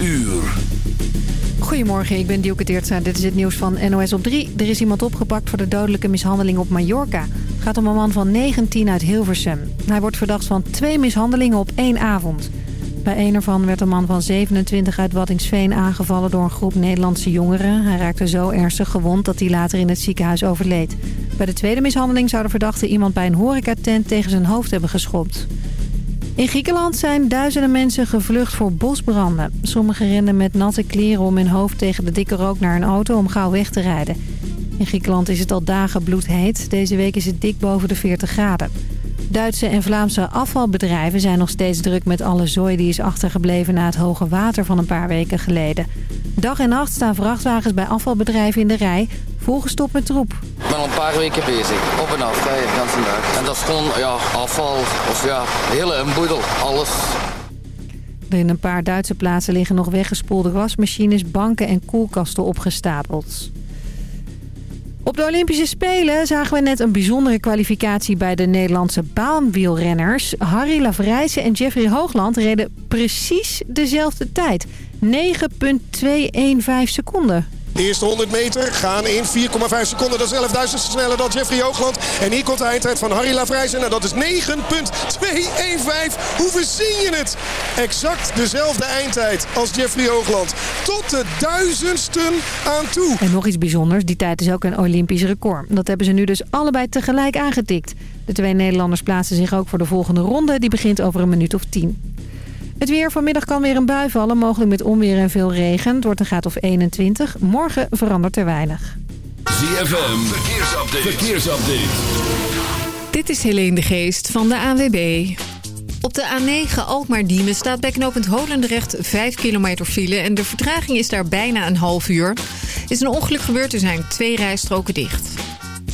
uur. Goedemorgen, ik ben Dielke Teertstra. Dit is het nieuws van NOS op 3. Er is iemand opgepakt voor de dodelijke mishandeling op Mallorca. Het gaat om een man van 19 uit Hilversum. Hij wordt verdacht van twee mishandelingen op één avond. Bij een ervan werd een man van 27 uit Waddinxveen aangevallen door een groep Nederlandse jongeren. Hij raakte zo ernstig gewond dat hij later in het ziekenhuis overleed. Bij de tweede mishandeling zou de verdachte iemand bij een horecatent tegen zijn hoofd hebben geschopt. In Griekenland zijn duizenden mensen gevlucht voor bosbranden. Sommigen rennen met natte kleren om hun hoofd tegen de dikke rook naar een auto om gauw weg te rijden. In Griekenland is het al dagen bloedheet. Deze week is het dik boven de 40 graden. Duitse en Vlaamse afvalbedrijven zijn nog steeds druk met alle zooi die is achtergebleven na het hoge water van een paar weken geleden. Dag en nacht staan vrachtwagens bij afvalbedrijven in de rij, volgestopt met troep. Ik ben al een paar weken bezig, op en af, de hele dag. En dat is gewoon ja, afval, of ja, hele een boedel, alles. In een paar Duitse plaatsen liggen nog weggespoelde wasmachines, banken en koelkasten opgestapeld. Op de Olympische Spelen zagen we net een bijzondere kwalificatie bij de Nederlandse baanwielrenners. Harry Lavrijsen en Jeffrey Hoogland reden precies dezelfde tijd. 9,215 seconden. De eerste 100 meter gaan in 4,5 seconden. Dat is 11.000 sneller dan Jeffrey Hoogland. En hier komt de eindtijd van Harry Lavrijsen. Nou, dat is 9,215. Hoe verzin je het? Exact dezelfde eindtijd als Jeffrey Hoogland. Tot de duizendsten aan toe. En nog iets bijzonders, die tijd is ook een Olympisch record. Dat hebben ze nu dus allebei tegelijk aangetikt. De twee Nederlanders plaatsen zich ook voor de volgende ronde. Die begint over een minuut of tien. Het weer vanmiddag kan weer een bui vallen, mogelijk met onweer en veel regen. Het wordt een graad of 21. Morgen verandert er weinig. ZFM, verkeersupdate. verkeersupdate. Dit is Helene de Geest van de ANWB. Op de A9 Alkmaar-Diemen staat bij knooppunt Holendrecht 5 kilometer file... en de vertraging is daar bijna een half uur. Is een ongeluk gebeurd, er zijn twee rijstroken dicht.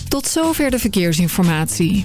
Tot zover de verkeersinformatie.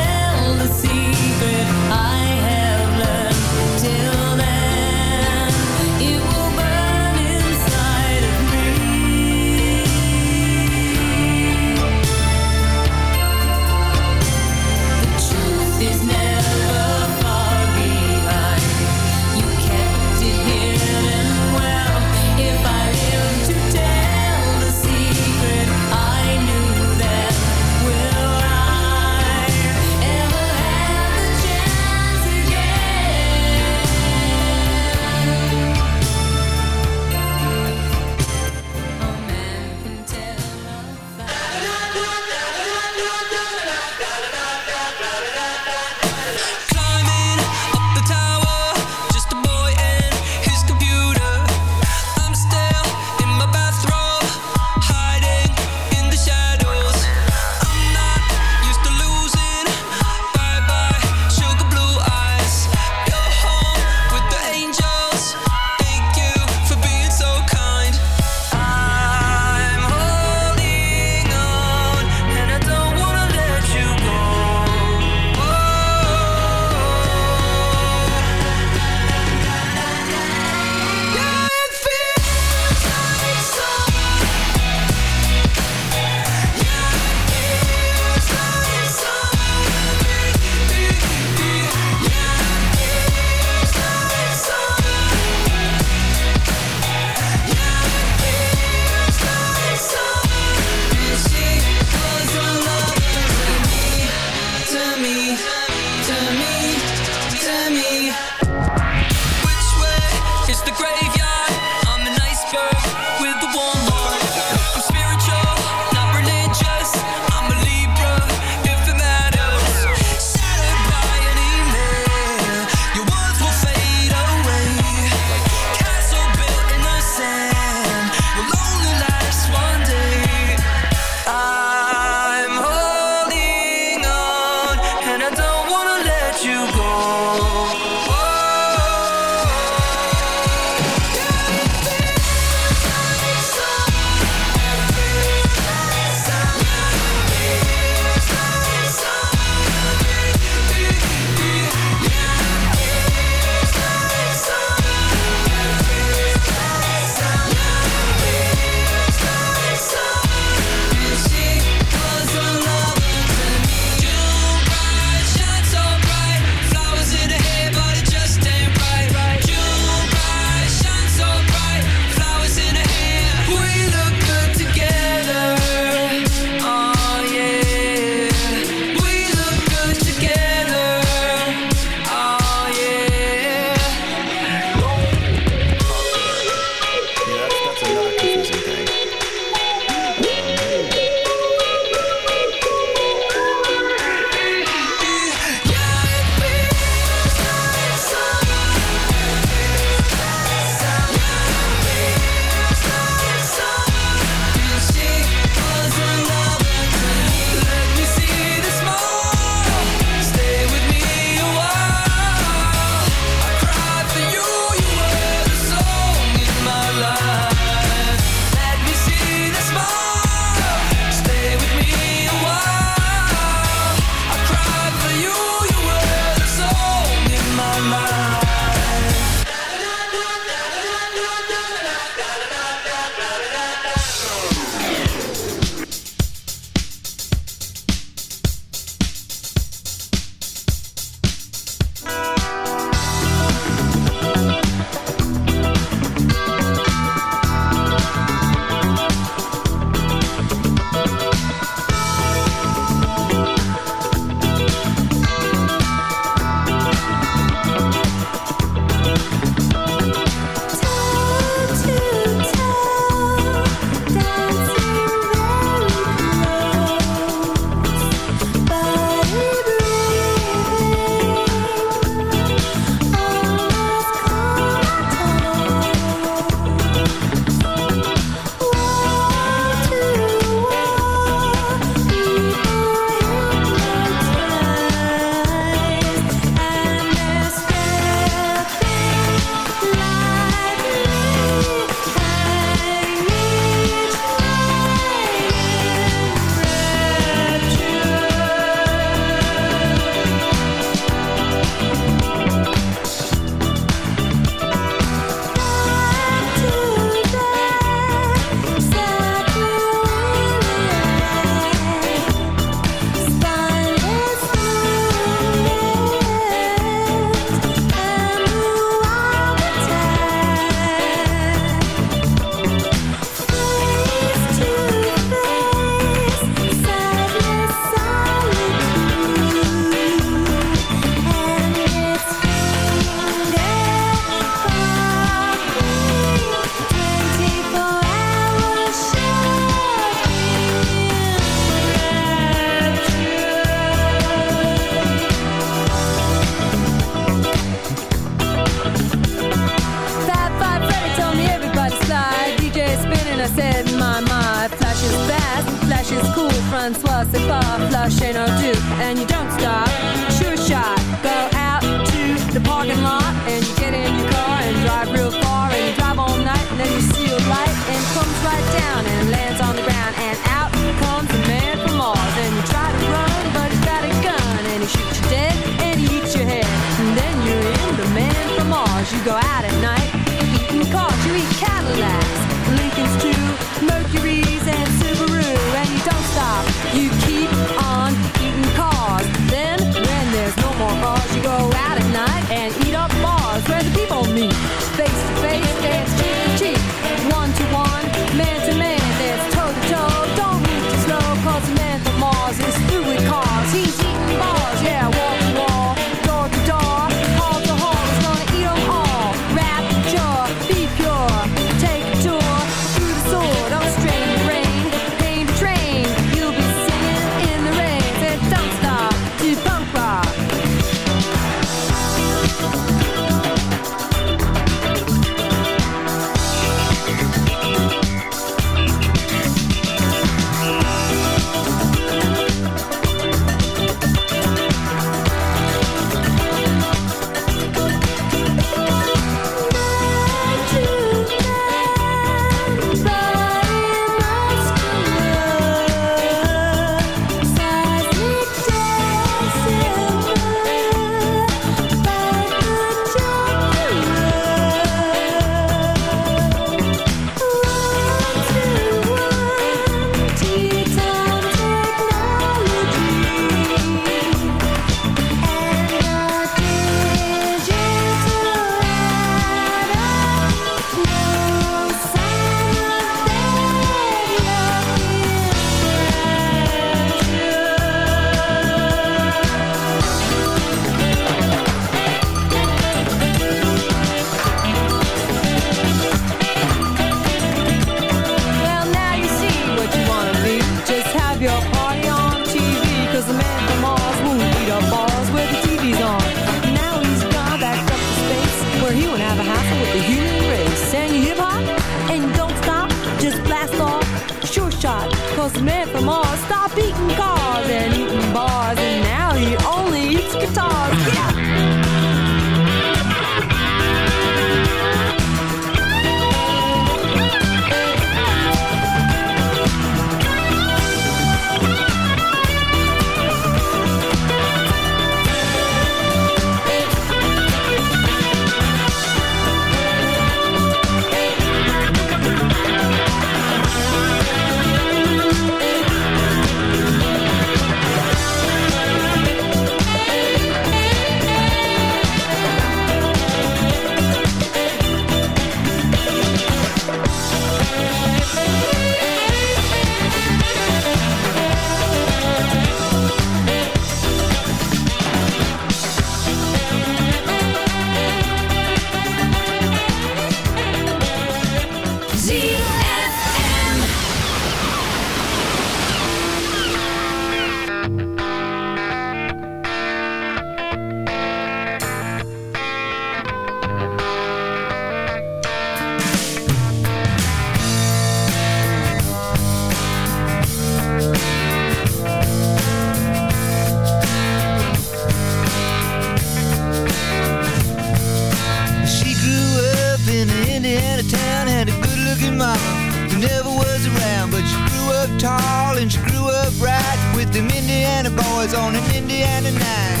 boys on an Indiana night.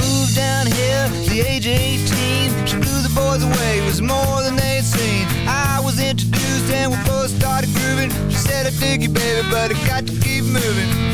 Moved down here the age of 18. She the boys away, it was more than they'd seen. I was introduced and we both started grooving. She said, I dig you, baby, but I got to keep moving.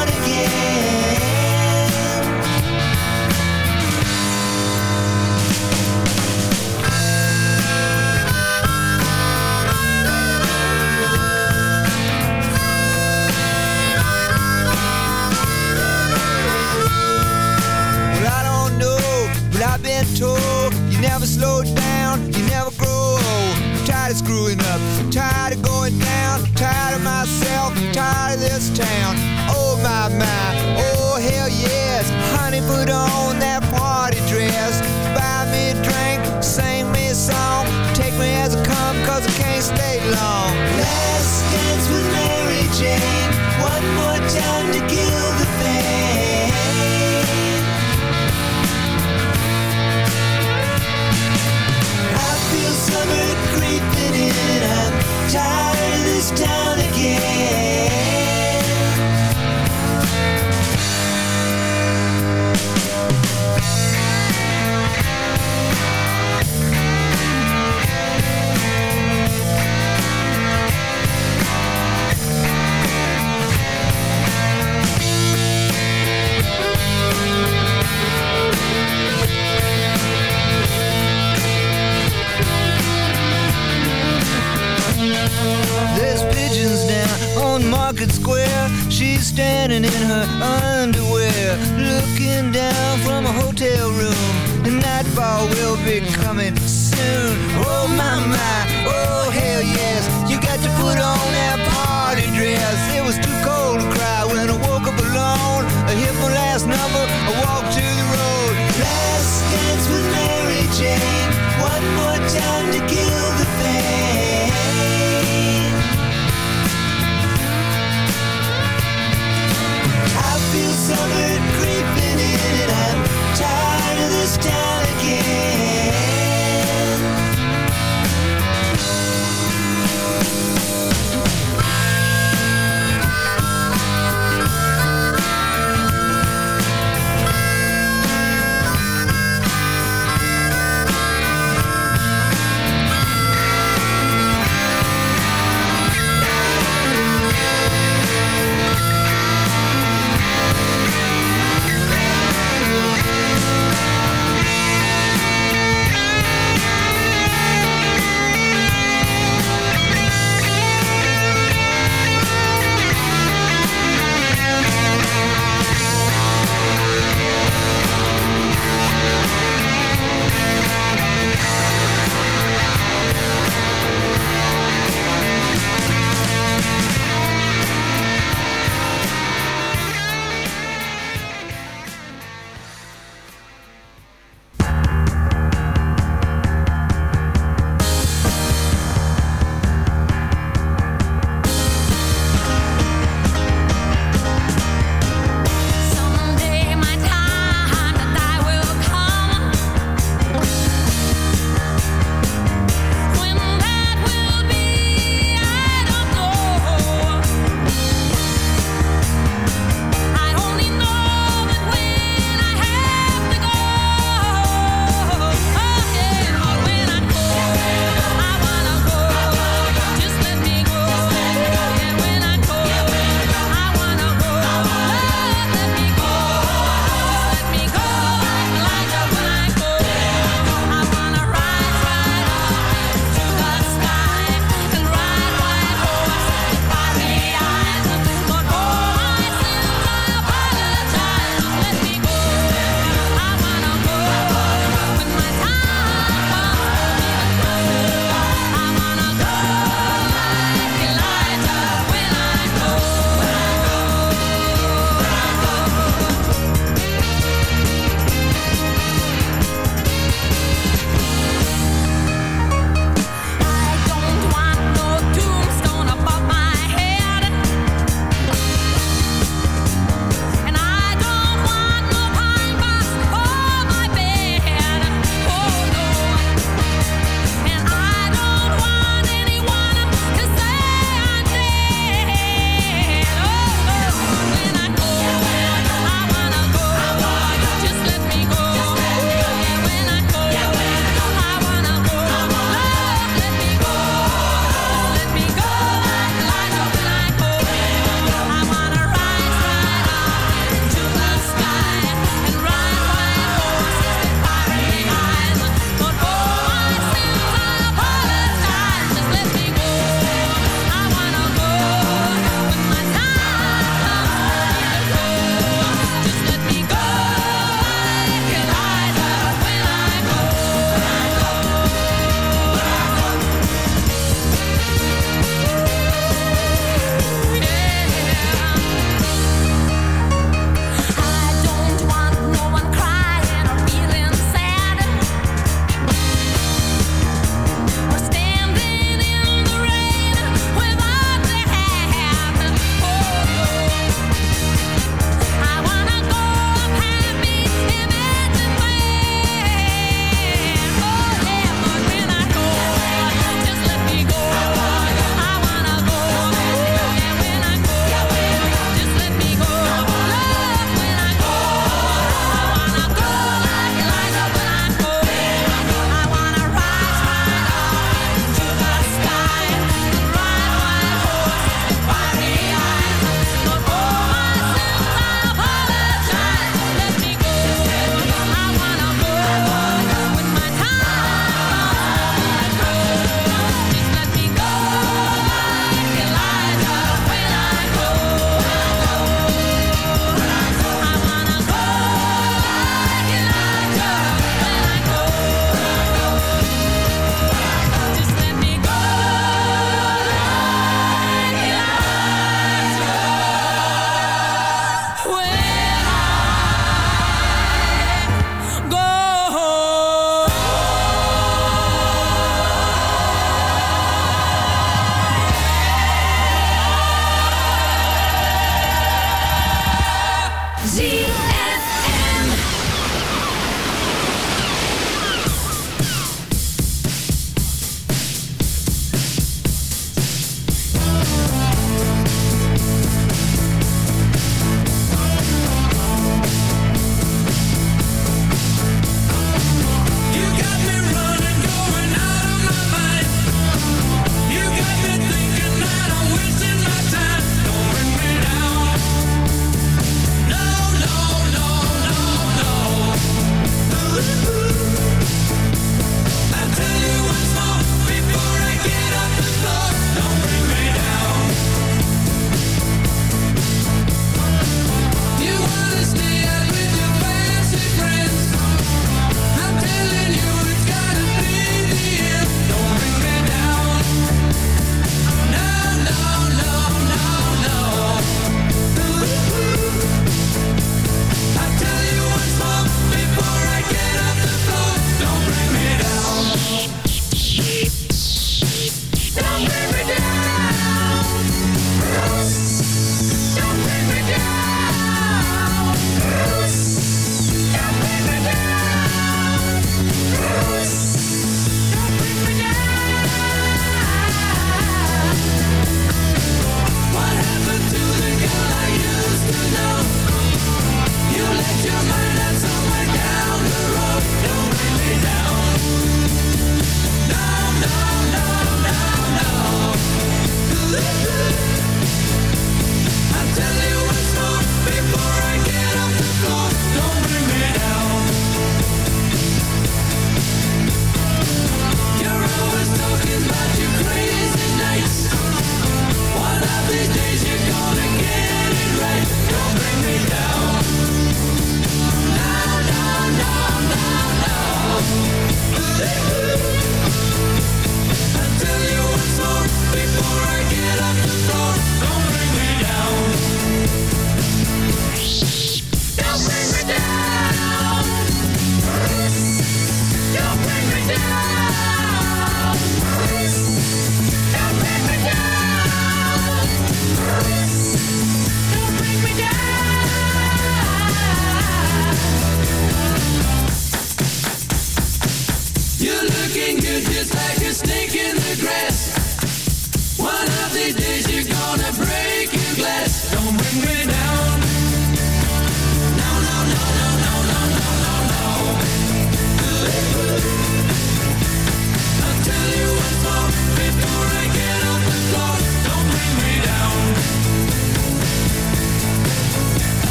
never slow down, you never grow old. Tired of screwing up, tired of going down, tired of myself, tired of this town. Oh my my, oh hell yes, honey put on that party dress. Buy me a drink, sing me a song, take me as I come cause I can't stay long. Last dance with Mary Jane, one more time to kill tie this down again.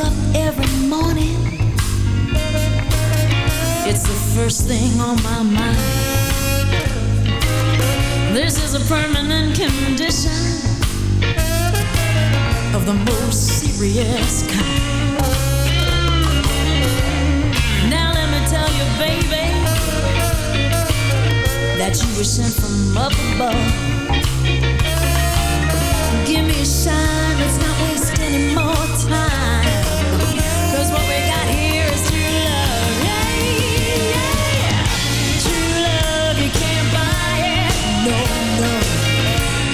up every morning. It's the first thing on my mind. This is a permanent condition Of the most serious kind. Now let me tell you, baby That you were sent from up above. Give me a shine, let's not waste any more time.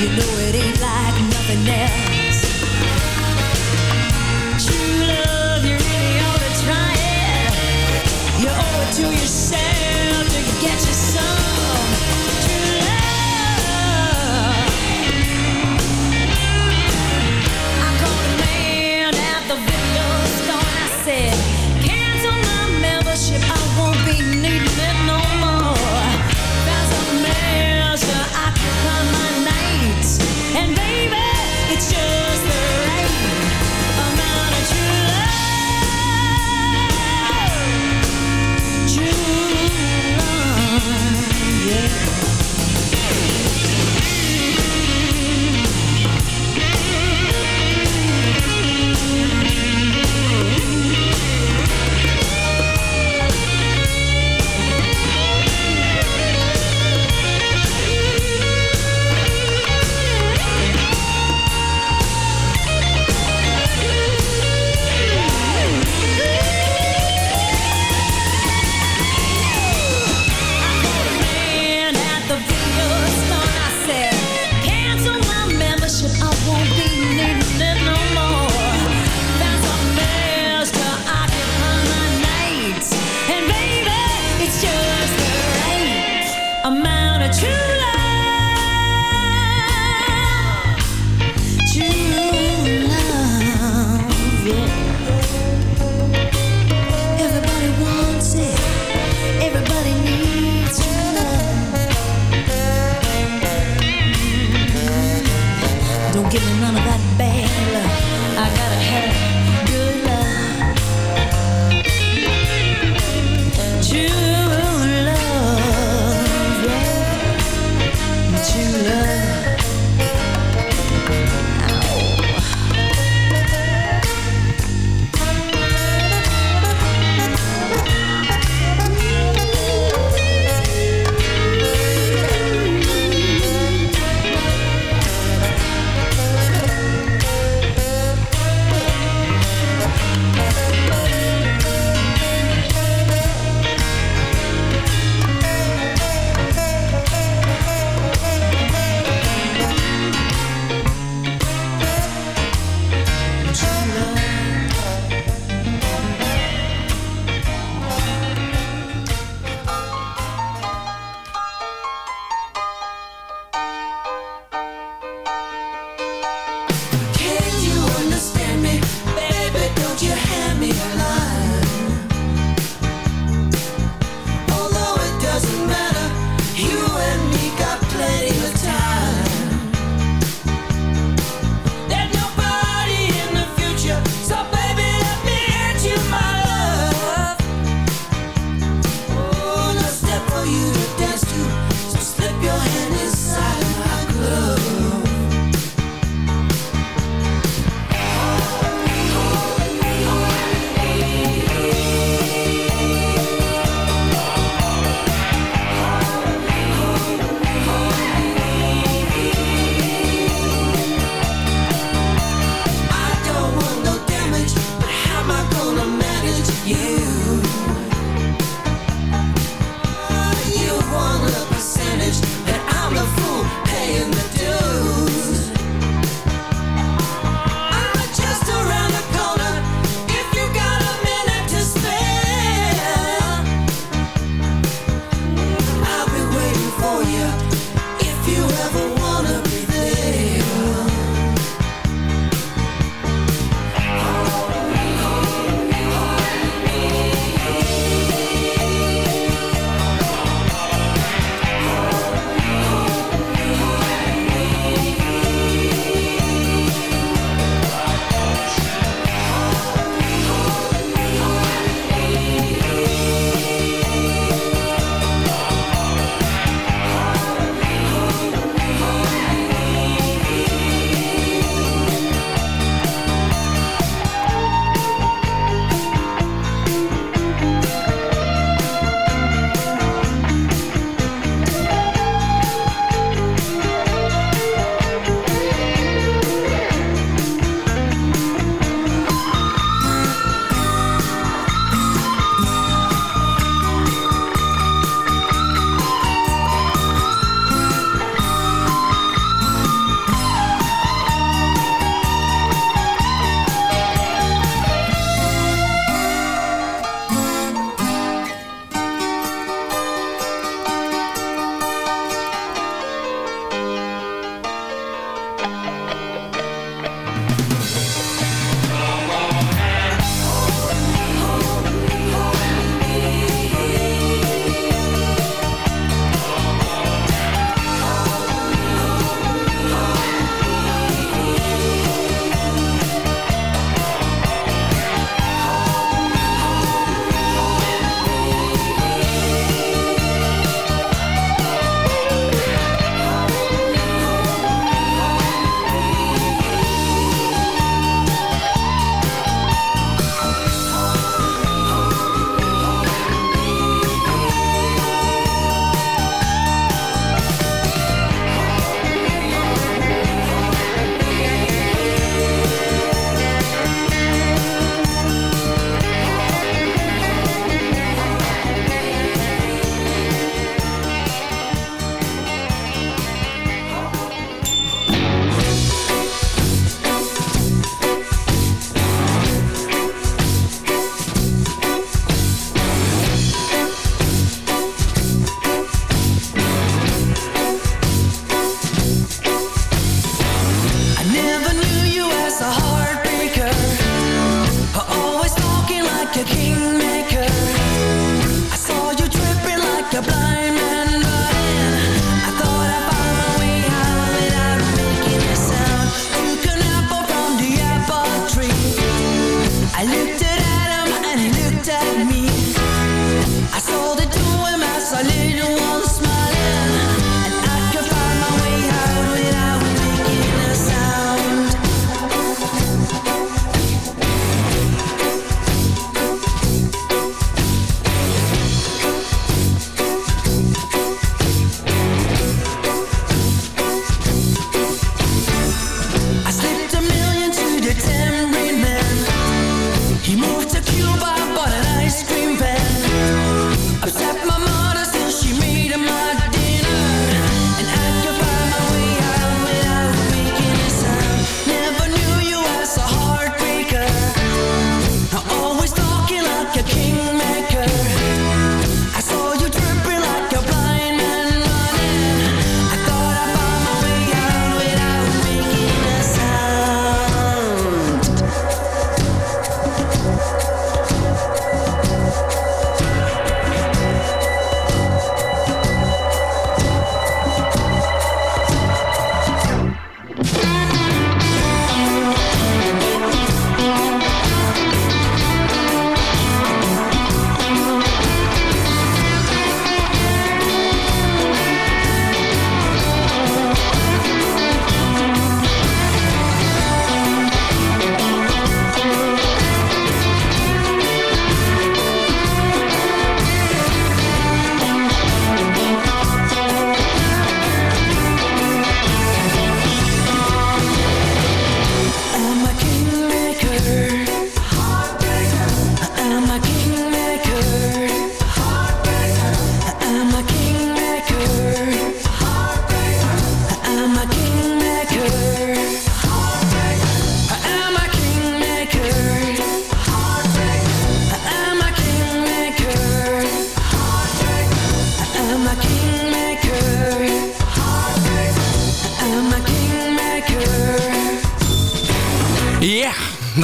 You know it ain't like nothing else. True love, you really ought to try it. You owe it to yourself to get you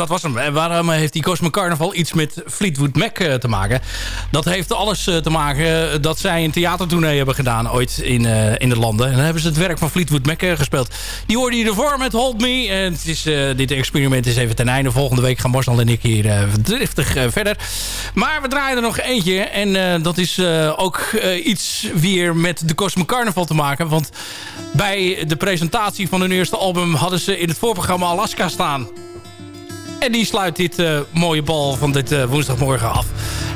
dat was hem. En waarom heeft die Cosmic Carnival iets met Fleetwood Mac eh, te maken? Dat heeft alles eh, te maken dat zij een theatertournee hebben gedaan ooit in, eh, in de landen. En dan hebben ze het werk van Fleetwood Mac gespeeld. Die hoorde je ervoor met Hold Me. En het is, dit experiment is even ten einde. Volgende week gaan Marcel en ik hier eh, driftig verder. Maar we draaien er nog eentje. En dat is ook iets weer met de Cosmic Carnival te maken. Want bij de presentatie van hun eerste album hadden ze in het voorprogramma Alaska staan. En die sluit dit eh, mooie bal van dit eh, woensdagmorgen af.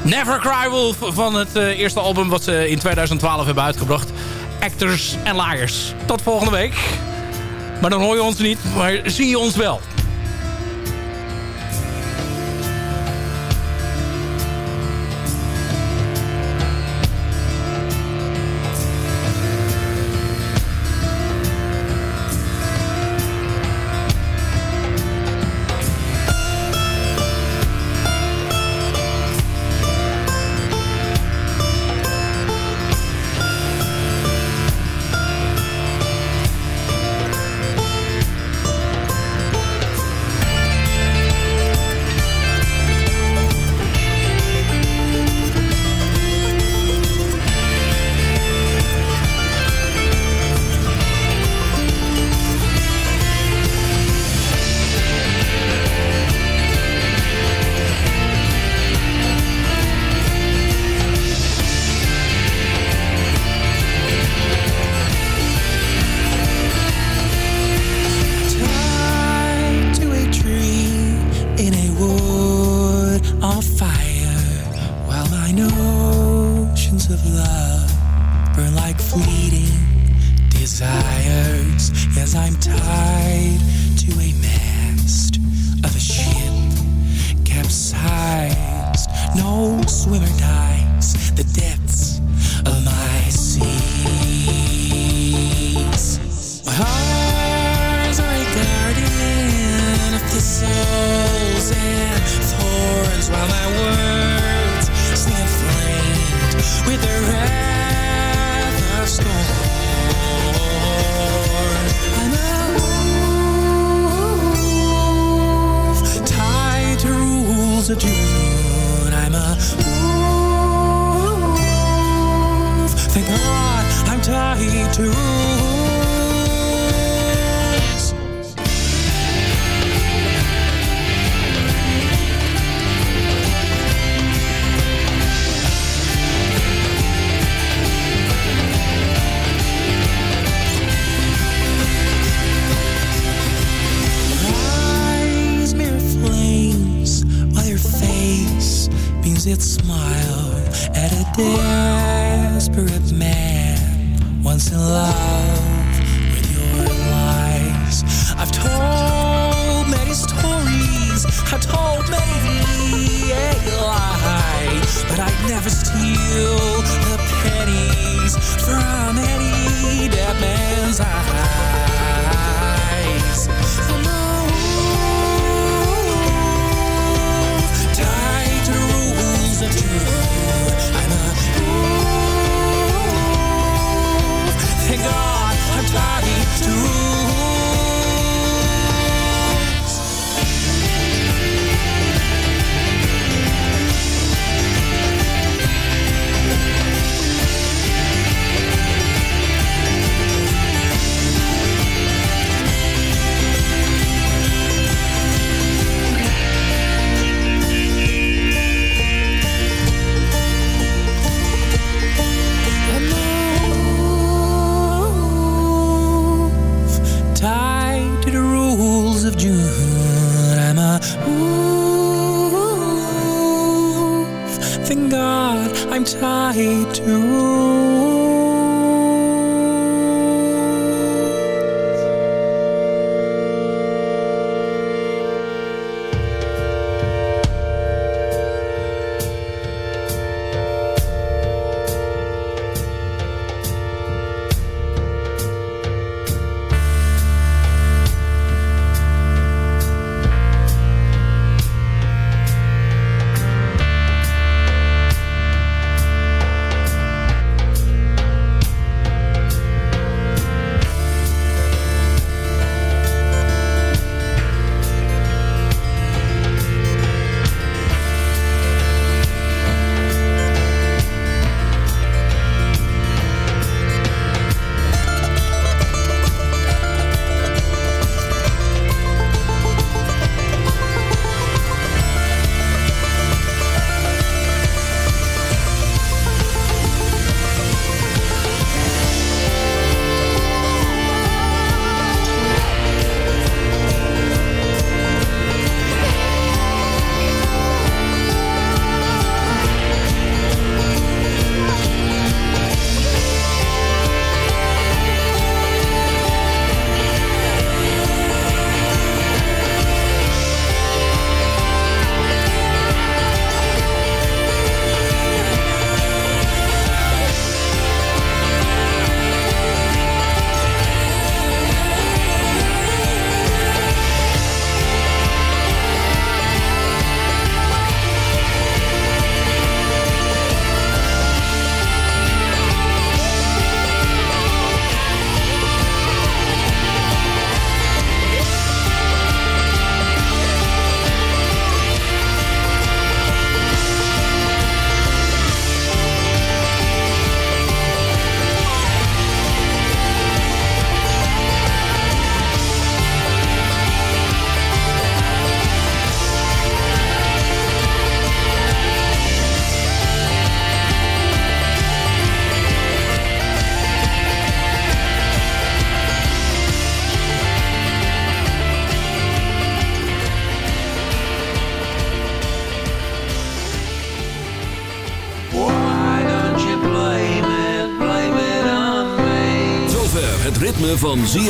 Never Cry Wolf van het eh, eerste album wat ze in 2012 hebben uitgebracht. Actors and Liars. Tot volgende week. Maar dan hoor je ons niet, maar zie je ons wel.